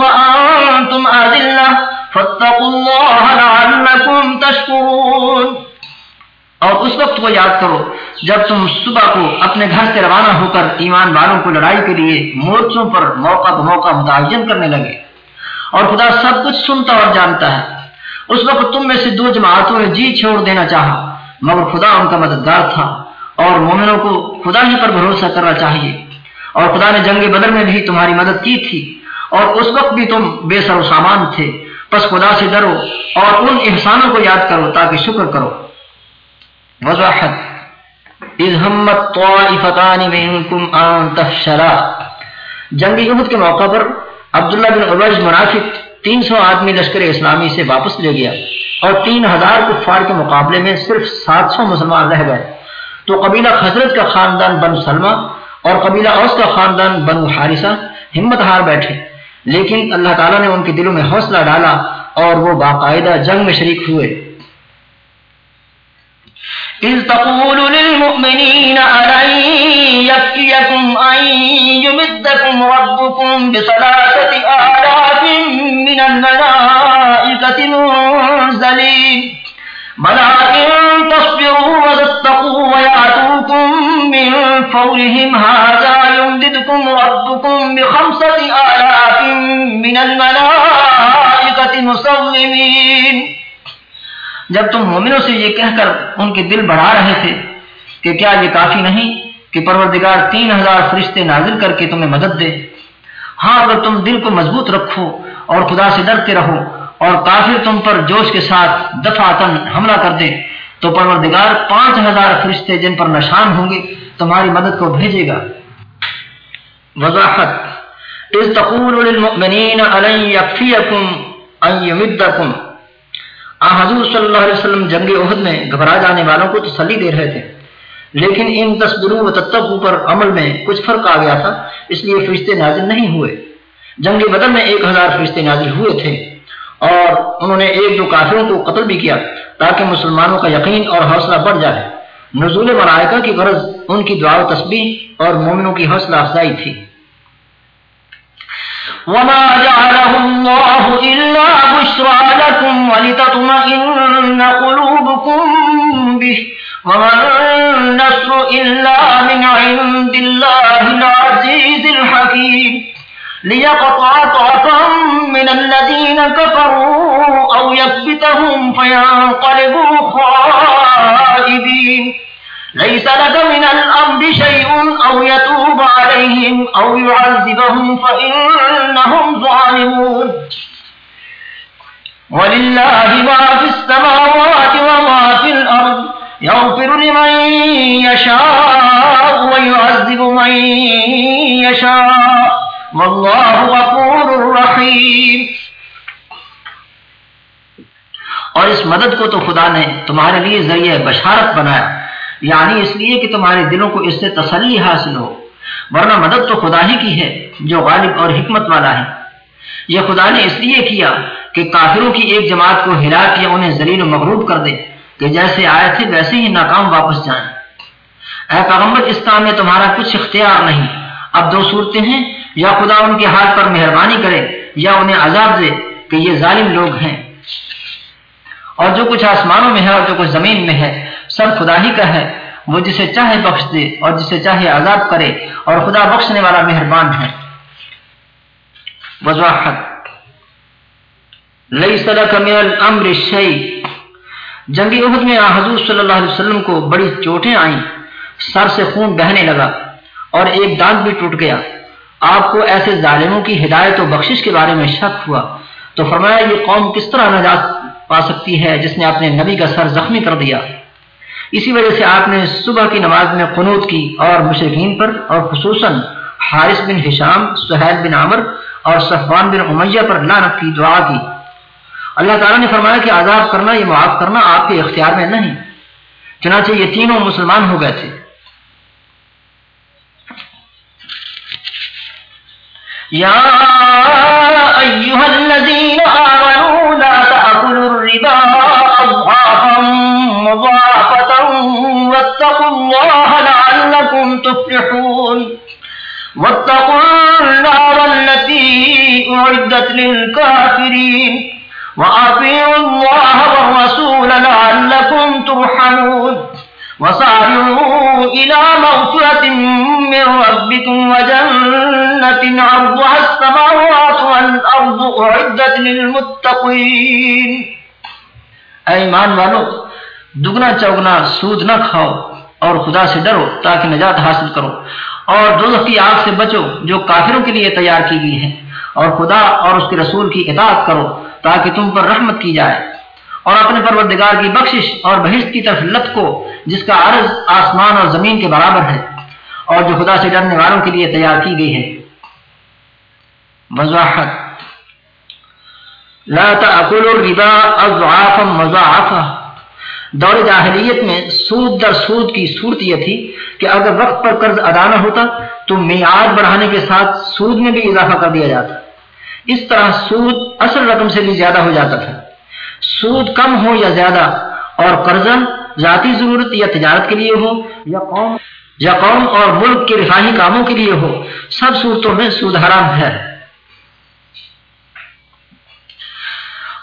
A: وأنتم أذلة فاتقوا الله لعلكم تشكرون اور اس وقت کو یاد کرو جب تم صبح کو اپنے گھر سے روانہ ہو کر ایمان والوں کو لڑائی کے لیے مورچوں پر موقع بموقع متعین کرنے لگے اور خدا سب کچھ سنتا اور جانتا ہے اس وقت تم میں سے دو جماعتوں نے جی چھوڑ دینا چاہا مگر خدا ان کا مددگار تھا اور مومنوں کو خدا ہی پر بھروسہ کرنا چاہیے اور خدا نے جنگ بدر میں بھی تمہاری مدد کی تھی اور اس وقت بھی تم بے سر و سامان تھے پس خدا سے ڈرو اور ان احسانوں کو یاد کرو تاکہ شکر کرو وضاحت اذ ہمت طائفتان منکم ان تفشلا جنگ احد کے موقع پر عبداللہ بن عبیج منافق تین سو آدمی لشکر اسلامی سے واپس لے گیا اور تین ہزار کفار کے مقابلے میں صرف سات سو مسلمان رہ گئے تو قبیلہ حضرت کا خاندان بن سلمہ اور قبیلہ اوس کا خاندان بن حارثہ ہمت ہار بیٹھے لیکن اللہ تعالیٰ نے ان کے دلوں میں حوصلہ ڈالا اور وہ باقاعدہ جنگ میں شریک ہوئے إذ تقول للمؤمنين ألن يفكيكم أن يمدكم ربكم بثلاثة آلاف من الملائكة منزلين بل إن تصبروا وتتقوا ويأتوكم من فورهم هذا يمددكم ربكم بخمسة آلاف من الملائكة مسلمين جب تم مومنوں سے یہ کہہ کر ان کے دل بڑھا رہے تھے کہ کیا یہ کافی نہیں کہ پروردگار تین ہزار فرشتے نازل کر کے تمہیں مدد دے ہاں اگر تم دل کو مضبوط رکھو اور خدا سے ڈرتے رہو اور کافر تم پر جوش کے ساتھ دفاط حملہ کر دے تو پروردگار پانچ ہزار فرشتے جن پر نشان ہوں گے تمہاری مدد کو بھیجے گا یمدکم آ حضور صلی اللہ علیہ وسلم جنگ عہد میں گھبرا جانے والوں کو تسلی دے رہے تھے لیکن ان تصبروں و تصدو پر عمل میں کچھ فرق آ گیا تھا اس لیے فرشتے نازل نہیں ہوئے جنگ بدل میں ایک ہزار فرشتے نازل ہوئے تھے اور انہوں نے ایک دو کافروں کو قتل بھی کیا تاکہ مسلمانوں کا یقین اور حوصلہ بڑھ جائے نزول ملائکہ کی غرض ان کی دعا و تصبیح اور مومنوں کی حوصلہ افزائی تھی وما وما جعله الله الله إلا إلا بشرى لكم ولتطمئن قلوبكم به النصر من عند العزيز الحكيم ليقطع ملت من الذين كفروا أو نپسیاں فينقلبوا خائبين ليس لك من من الأرض شيء أو أو يتوب عليهم يعذبهم فإنهم ظالمون ولله ما في في السماوات وما يغفر لمن يشاء يشاء ويعذب والله غفور رحيم اور اس مدد کو تو خدا نے تمہارے لیے ذریعہ بشارت بنایا یعنی اس لیے کہ تمہارے دلوں کو اس سے تسلی حاصل ہو ورنہ مدد تو خدا ہی کی ہے جو غالب اور حکمت والا ہے یہ خدا نے اس لیے کیا کہ کافروں کی ایک جماعت کو ہلا کے انہیں زلیل و مغروب کر دے کہ جیسے آئے تھے ویسے ہی ناکام واپس جائیں اے پیغمبر اس کام میں تمہارا کچھ اختیار نہیں اب دو صورتیں ہیں یا خدا ان کے ہاتھ پر مہربانی کرے یا انہیں عذاب دے کہ یہ ظالم لوگ ہیں اور جو کچھ آسمانوں میں ہے اور جو کچھ زمین میں ہے سب خدا ہی کا ہے وہ جسے چاہے بخش دے اور جسے چاہے عذاب کرے اور خدا بخشنے والا مہربان ہے وضاحت صلی اللہ علیہ وسلم جنگی میں حضور کو بڑی چوٹیں آئیں سر سے خون بہنے لگا اور ایک دانت بھی ٹوٹ گیا آپ کو ایسے ظالموں کی ہدایت و بخشش کے بارے میں شک ہوا تو فرمایا یہ قوم کس طرح نجات پا سکتی ہے جس نے اپنے نبی کا سر زخمی کر دیا اسی وجہ سے آپ نے صبح کی نماز میں قنوت کی اور مشرقین پر اور خصوصاً حارث بن حشام سہیل بن عامر اور صفوان بن عمیہ پر لانت کی دعا کی اللہ تعالیٰ نے فرمایا کہ آزاد کرنا یہ معاف کرنا آپ کے اختیار میں نہیں چنانچہ یہ تینوں مسلمان ہو گئے تھے یا ایوہ الذین آمنوا لا تأکلوا الربا واتقوا الله لعلكم تفلحون واتقوا النار التي أعدت للكافرين وأطيعوا الله والرسول لعلكم ترحمون وصاروا إلى مغفرة من ربكم وجنة عرضها السماوات والأرض أعدت للمتقين أي معنى دگنا چوگنا سود نہ کھاؤ اور خدا سے ڈرو تاکہ نجات حاصل کرو اور کی آگ سے بچو جو کافروں کے لیے تیار کی گئی ہے اور خدا اور اس کے رسول کی اطاعت کرو تاکہ تم پر رحمت کی جائے اور اپنے پروردگار کی بخشش اور بہشت کی طرف لت کو جس کا عرض آسمان اور زمین کے برابر ہے اور جو خدا سے ڈرنے والوں کے لیے تیار کی گئی ہے وضاحت دور جاہلیت میں سود در سود کی صورت یہ تھی کہ اگر وقت پر قرض ادا نہ ہوتا تو میعاد بڑھانے کے ساتھ سود میں بھی اضافہ کر دیا جاتا اس طرح سود اصل رقم سے بھی زیادہ ہو جاتا تھا سود کم ہو یا زیادہ اور قرضہ ذاتی ضرورت یا تجارت کے لیے ہو یا قوم یا قوم اور ملک کے رفاہی کاموں کے لیے ہو سب صورتوں میں سود حرام ہے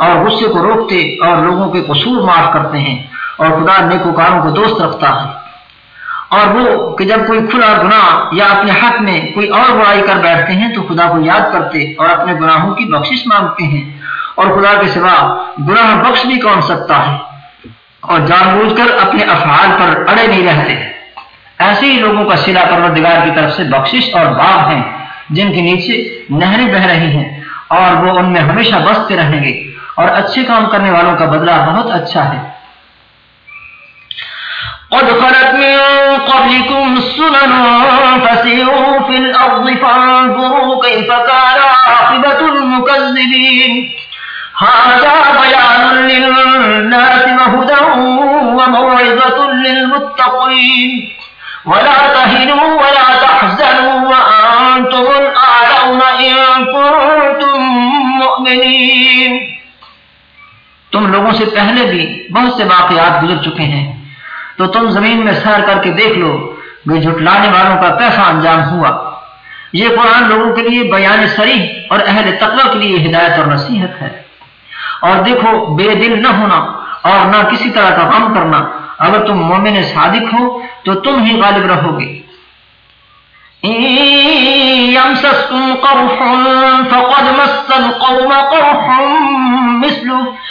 A: اور غصے کو روکتے اور لوگوں کے قصور معاف کرتے ہیں اور خدا نیکوکاروں کو دوست رکھتا ہے اور وہ کہ جب کوئی کوئی کھلا گناہ یا اپنے حق میں اور برائی کر بیٹھتے ہیں تو خدا کو یاد کرتے اور اپنے گناہوں کی بخشش مانگتے ہیں اور خدا کے سوا گناہ بخش بھی کون سکتا ہے اور جان بوجھ کر اپنے افعال پر اڑے نہیں رہتے ایسے ہی لوگوں کا سلا پر کی طرف سے بخشش اور باغ ہیں جن کے نیچے نہریں بہ رہی ہیں اور وہ ان میں ہمیشہ بستے رہیں گے اور اچھے کام کرنے والوں کا بدلہ بہت اچھا ہے قد خلت من قبلكم السنن فسيروا في الأرض فانظروا كيف كان عاقبة المكذبين
B: هذا بيان
A: للناس وهدى وموعظة للمتقين ولا تهنوا ولا تحزنوا وأنتم الأعلون إن كنتم مؤمنين تم لوگوں سے پہلے بھی بہت سے واقعات گزر چکے ہیں تو تم زمین میں سیر کر کے دیکھ لو جو جھٹلانے والوں کا کیسا انجام ہوا یہ قرآن لوگوں کے لیے بیان اور اہل کے لیے ہدایت اور نصیحت ہے اور دیکھو بے دل نہ ہونا اور نہ کسی طرح کا کام کرنا اگر تم مومن صادق ہو تو تم ہی غالب رہو گے فقد مس القوم قرح مثله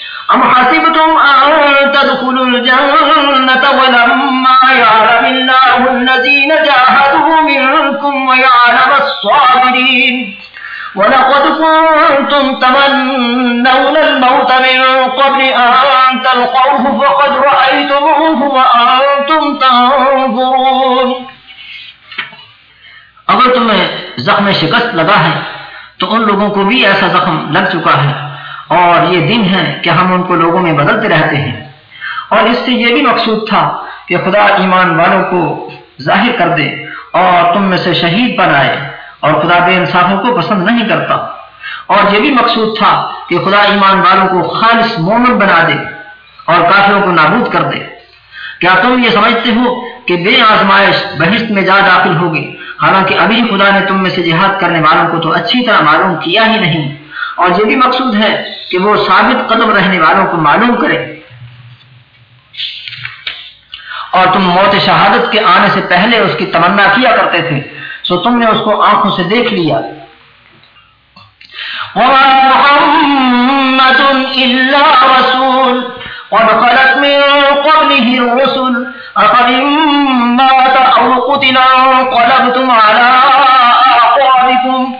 A: حسبتم أن تدخلوا الجنة ولما يعلم الله الذين جاهدوا منكم ويعلم الصابرين ولقد كنتم تمنون الموت من قبل تلقوه فقد رأيتموه وأنتم تنظرون اگر تمہیں زخم شکست لگا ہے تو ان لوگوں کو بھی ایسا زخم لگ چکا ہے اور یہ دن ہے کہ ہم ان کو لوگوں میں بدلتے رہتے ہیں اور اس سے یہ بھی مقصود تھا کہ خدا ایمان والوں کو ظاہر کر دے اور تم میں سے شہید بنائے اور خدا بے انصافوں کو پسند نہیں کرتا اور یہ بھی مقصود تھا کہ خدا ایمان والوں کو خالص مومن بنا دے اور کافروں کو نابود کر دے کیا تم یہ سمجھتے ہو کہ بے آزمائش بہشت میں جا داخل ہوگی حالانکہ ابھی خدا نے تم میں سے جہاد کرنے والوں کو تو اچھی طرح معلوم کیا ہی نہیں اور یہ بھی مقصود ہے کہ وہ ثابت قدم رہنے والوں کو معلوم کرے اور تم موت شہادت کے آنے سے پہلے اس کی تمنا کیا کرتے تھے سو تم نے اس کو آنکھوں سے دیکھ لیا محمد الا رسول قد خلت من قبله الرسل اقد مات او قتلا قلبتم على اعقابكم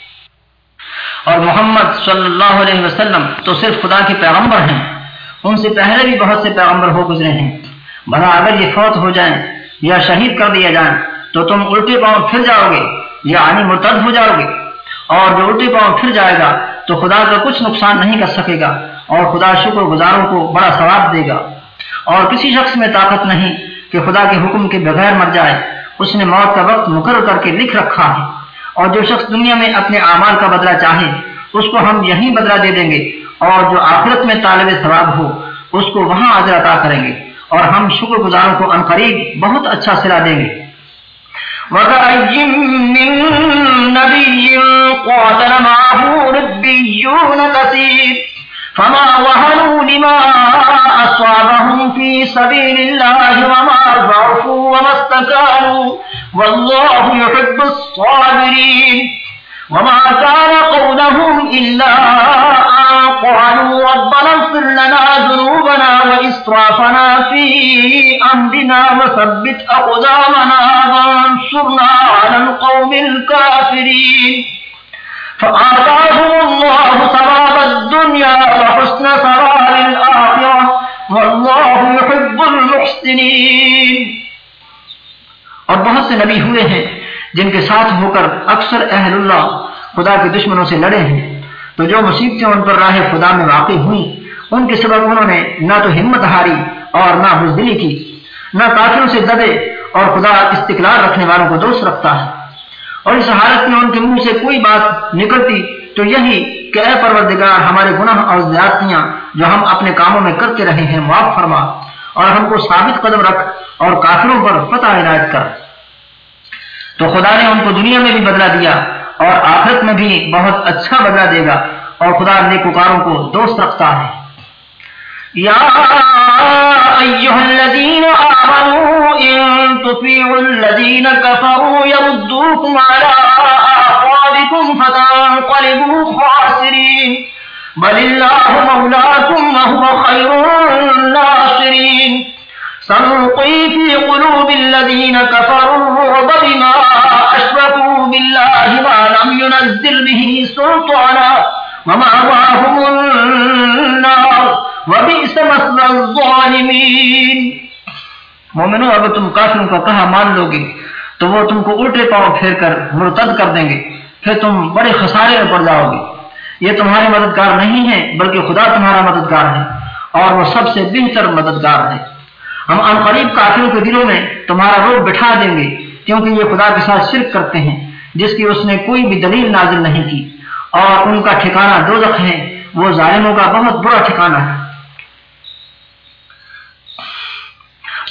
A: اور محمد صلی اللہ علیہ وسلم تو صرف خدا کے پیغمبر ہیں ان سے پہلے بھی بہت سے پیغمبر ہو ہو گزرے ہیں بھلا اگر یہ فوت جائیں یا شہید کر دیا جائیں تو تم الٹے پاؤں پھر جاؤ گے یا یعنی الٹے پاؤں پھر جائے گا تو خدا کا کچھ نقصان نہیں کر سکے گا اور خدا شکر گزاروں کو بڑا ثواب دے گا اور کسی شخص میں طاقت نہیں کہ خدا کے حکم کے بغیر مر جائے اس نے موت کا وقت مقرر کر کے لکھ رکھا ہے اور جو شخص دنیا میں اپنے اعمال کا بدلہ چاہے اس کو ہم یہی بدلہ دے دیں گے اور جو آخرت میں طالب ثواب ہو اس کو وہاں آدر عطا کریں گے اور ہم شکر گزاروں کو ان قریب بہت اچھا سلا دیں گے
B: فما وهنوا
A: لما أصابهم في سبيل الله وما ضعفوا وما استكانوا والله يحب الصابرين وما كان قولهم إلا أن قعلوا ربنا اغفر لنا ذنوبنا وإسرافنا في أمرنا وثبت أقدامنا وانصرنا على القوم الكافرين اور بہت سے نبی ہوئے ہیں جن کے ساتھ ہو کر اکثر اہل اللہ خدا کے دشمنوں سے لڑے ہیں تو جو مصیبتیں ان پر راہ خدا میں واقع ہوئیں ان کے سبب انہوں نے نہ تو ہمت ہاری اور نہ بزدلی کی نہ کافیوں سے دبے اور خدا استقلال رکھنے والوں کو دوست رکھتا ہے اور اس حالت میں ان کے منہ سے کوئی بات نکلتی تو یہی کہ اے پروردگار ہمارے گناہ اور زیادتیاں جو ہم اپنے کاموں میں کرتے رہے ہیں معاف فرما اور ہم کو ثابت قدم رکھ اور کافروں پر فتح عنایت کر تو خدا نے ان کو دنیا میں بھی بدلا دیا اور آخرت میں بھی بہت اچھا بدلا دے گا اور خدا نیکوکاروں کو دوست رکھتا ہے یا ايها الذين امنوا ان تطيعوا الذين كفروا يردوكم على اعقابكم فتنقلبوا خاسرين بل الله مولاكم وهو خير الناصرين سنلقي في قلوب الذين كفروا الرعب بما اشركوا بالله ما لم ينزل به سلطانا وما واهم النار مومنو اگر تم کافروں کا کہا مان لو گے تو وہ تم کو الٹے پاؤں پھیر کر مرتد کر دیں گے پھر تم بڑے خسارے میں پڑ جاؤ گے یہ تمہارے مددگار نہیں ہے بلکہ خدا تمہارا مددگار ہے اور وہ سب سے بہتر مددگار ہے ہم ان قریب کافروں کے دلوں میں تمہارا روپ بٹھا دیں گے کیونکہ یہ خدا کے ساتھ شرک کرتے ہیں جس کی اس نے کوئی بھی دلیل نازل نہیں کی اور ان کا ٹھکانہ دو ہے وہ ظالموں کا بہت برا ٹھکانہ ہے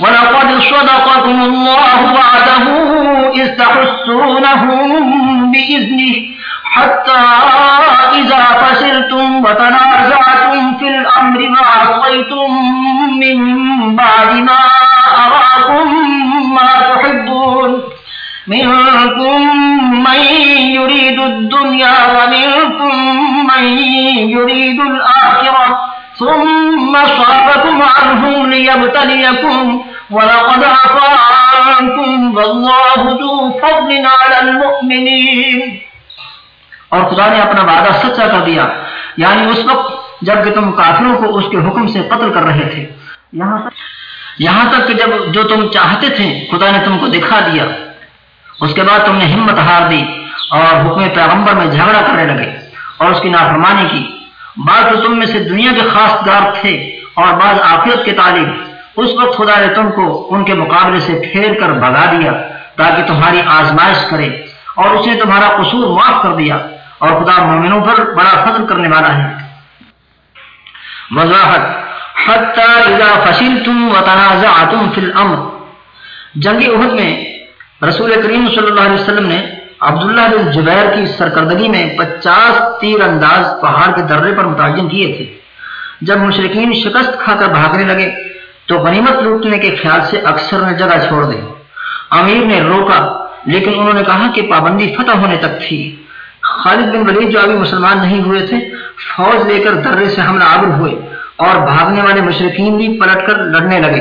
B: ولقد صدقكم الله وعده
A: إذ تحسونهم بإذنه حتى إذا فسرتم وتنازعتم في الأمر وعصيتم من بعد ما أراكم ما تحبون منكم من يريد الدنيا ومنكم من يريد الآخرة ثم صابكم عنهم ليبتليكم ولقد عفا عنكم والله ذو فضل على المؤمنين اور خدا نے اپنا وعدہ سچا کر دیا یعنی اس وقت جب کہ تم کافروں کو اس کے حکم سے قتل کر رہے تھے یہاں تک کہ جب جو تم چاہتے تھے خدا نے تم کو دکھا دیا اس کے بعد تم نے ہمت ہار دی اور حکم پیغمبر میں جھگڑا کرنے لگے اور اس کی نافرمانی کی بعض تم میں سے دنیا کے خاص دار تھے اور بعض آفیت کے طالب اس وقت خدا نے تم کو ان کے مقابلے سے پھیر کر بھگا دیا تاکہ تمہاری آزمائش کرے اور اس نے تمہارا قصور معاف کر دیا اور خدا مومنوں پر بڑا فضل کرنے والا ہے وضاحت جنگی عہد میں رسول کریم صلی اللہ علیہ وسلم نے عبداللہ بن جبیر کی سرکردگی میں پچاس تیر انداز پہاڑ کے درے پر متعین کیے تھے جب مشرقین شکست کھا کر بھاگنے لگے تو غنیمت لوٹنے کے خیال سے اکثر نے جگہ چھوڑ دی امیر نے روکا لیکن انہوں نے کہا کہ پابندی فتح ہونے تک تھی خالد بن ولید جو ابھی مسلمان نہیں ہوئے تھے فوج لے کر درے سے حملہ آبر ہوئے اور بھاگنے والے مشرقین بھی پلٹ کر لڑنے لگے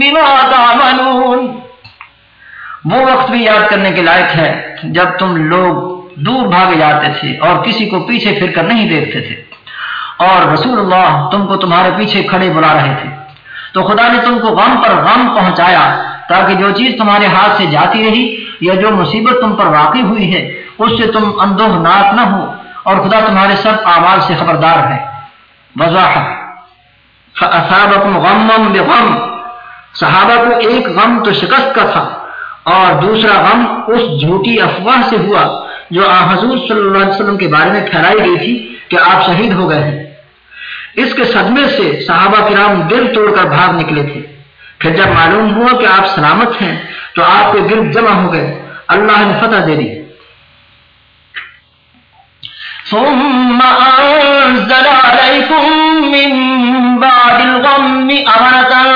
A: بما تعملون وہ وقت بھی یاد کرنے کے لائق ہے جب تم لوگ دور بھاگے جاتے تھے اور کسی کو پیچھے پھر کر نہیں دیکھتے تھے اور رسول اللہ تم کو تمہارے پیچھے کھڑے بلا رہے تھے تو خدا نے تم کو غم پر غم پہنچایا تاکہ جو چیز تمہارے ہاتھ سے جاتی رہی یا جو مصیبت تم پر واقع ہوئی ہے اس سے تم اندوہ ناک نہ ہو اور خدا تمہارے سب آواز سے خبردار ہے وضاحت صحابہ کو ایک غم تو شکست کا تھا اور دوسرا غم اس جھوٹی افواہ سے ہوا جو آ حضور صلی اللہ علیہ وسلم کے بارے میں پھیلائی گئی تھی کہ آپ شہید ہو گئے ہیں اس کے صدمے سے صحابہ کرام دل توڑ کر بھاگ نکلے تھے پھر جب معلوم ہوا کہ آپ سلامت ہیں تو آپ کے گرد جمع ہو گئے اللہ نے فتح دے دی ثم أنزل عليكم من بعد الغم أمنة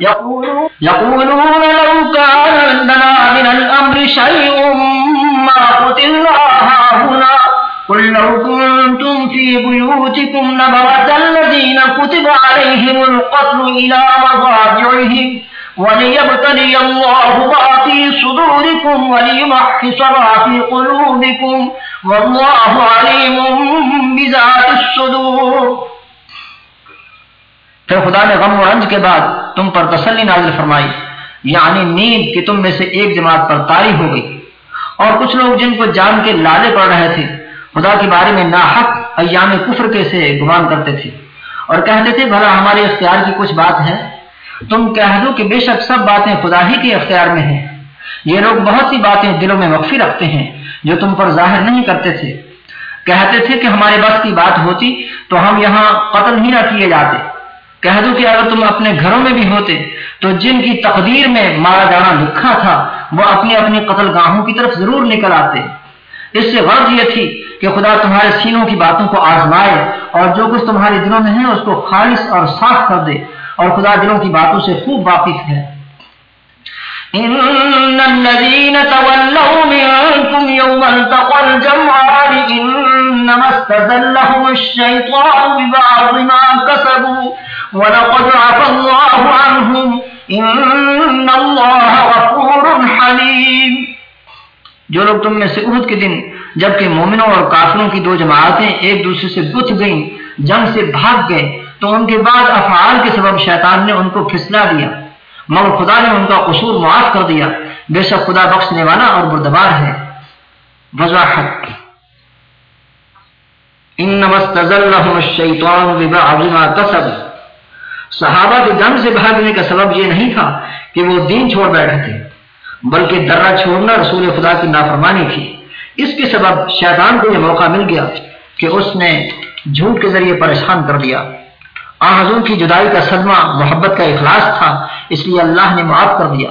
A: يقولون لو كان عندنا من الأمر شيء ما قتلنا هاهنا قل لو كنتم في بيوتكم نبرد الذين كتب عليهم القتل إلى مضاجعهم وليبتلي الله ما في صدوركم وليمحص ما في قلوبكم والله عليم بذات الصدور پھر خدا نے غم و رنج کے بعد تم پر تسلی نازل فرمائی یعنی نیند کہ تم میں سے ایک جماعت پر تاری ہو گئی اور کچھ لوگ جن کو جان کے لالے پڑ رہے تھے خدا کے بارے میں ناحق ایام کفر کے سے گمان کرتے تھے اور کہتے تھے بھلا ہمارے اختیار کی کچھ بات ہے تم کہہ دو کہ بے شک سب باتیں خدا ہی کے اختیار میں ہیں یہ لوگ بہت سی باتیں دلوں میں مخفی رکھتے ہیں جو تم پر ظاہر نہیں کرتے تھے کہتے تھے کہ ہمارے بس کی بات ہوتی تو ہم یہاں قتل ہی نہ کیے جاتے کہہ دو کہ اگر تم اپنے گھروں میں بھی ہوتے تو جن کی تقدیر میں مارا جانا لکھا تھا وہ اپنی اپنی قتل گاہوں کی طرف ضرور نکل آتے اس سے غرض یہ تھی کہ خدا تمہارے سینوں کی باتوں کو آزمائے اور جو کچھ تمہارے دلوں میں ہے اس کو خالص اور صاف کر دے اور خدا دلوں کی باتوں سے خوب واقف ہے ان ولقد عفى الله عنهم إن الله غفور حليم جو لوگ تم میں سے عہد کے دن جبکہ مومنوں اور کافروں کی دو جماعتیں ایک دوسرے سے بت گئیں جنگ سے بھاگ گئے تو ان کے بعد افعال کے سبب شیطان نے ان کو پھسلا دیا مگر خدا نے ان کا قصور معاف کر دیا بے شک خدا بخشنے والا اور بردبار ہے وضاحت انما استزلهم الشیطان ببعض ما کسب صحابہ کے جنگ سے بھاگنے کا سبب یہ نہیں تھا کہ وہ دین چھوڑ بیٹھے تھے بلکہ درا چھوڑنا رسول خدا کی نافرمانی تھی اس کے سبب شیطان کو یہ موقع مل گیا کہ اس نے جھوٹ کے ذریعے پریشان کر دیا حضور کی جدائی کا صدمہ محبت کا اخلاص تھا اس لیے اللہ نے معاف کر دیا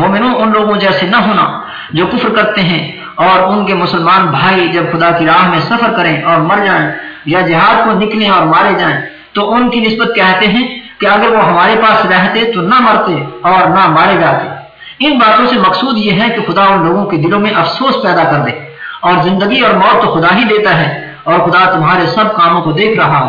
A: مومنوں ان لوگوں جیسے نہ ہونا جو کفر کرتے ہیں اور ان کے مسلمان بھائی جب خدا کی راہ میں سفر کریں اور مر جائیں یا جہاد کو نکلیں اور مارے جائیں تو ان کی نسبت کہتے ہیں کہ اگر وہ ہمارے پاس رہتے تو نہ مرتے اور نہ مارے جاتے ان باتوں سے مقصود یہ ہے کہ خدا ان لوگوں کے دلوں میں افسوس پیدا کر دے اور زندگی اور موت تو خدا ہی دیتا ہے اور خدا تمہارے سب کاموں کو دیکھ رہا ہو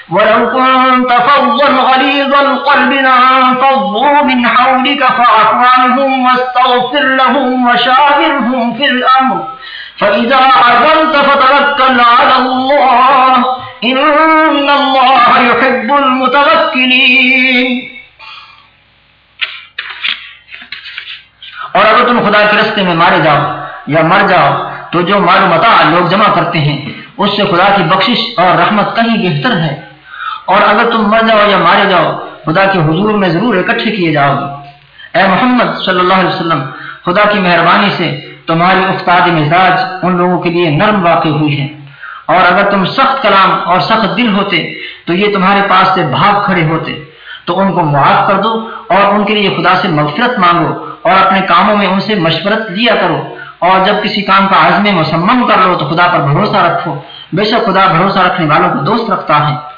A: ولو كنت فضا غليظ القلب لانفضوا من حولك فأكرمهم واستغفر لهم وشاهرهم في الأمر فإذا عزلت فتوكل على الله إن الله يحب المتوكلين اور اگر تم خدا کے رستے میں مارے جاؤ یا مر جاؤ تو جو معلومات لوگ جمع کرتے ہیں اس سے خدا کی بخشش اور رحمت کہیں بہتر ہے اور اگر تم مر جاؤ یا مارے جاؤ خدا کے حضور میں ضرور اکٹھے کیے جاؤ گے اے محمد صلی اللہ علیہ وسلم خدا کی مہربانی سے تمہاری افتاد مزاج ان لوگوں کے لیے نرم واقع ہوئی ہے اور اگر تم سخت کلام اور سخت دل ہوتے تو یہ تمہارے پاس سے بھاگ کھڑے ہوتے تو ان کو معاف کر دو اور ان کے لیے خدا سے مغفرت مانگو اور اپنے کاموں میں ان سے مشورت لیا کرو اور جب کسی کام کا عزم مسمم کر لو تو خدا پر بھروسہ رکھو بے شک خدا بھروسہ رکھنے والوں کو دوست رکھتا ہے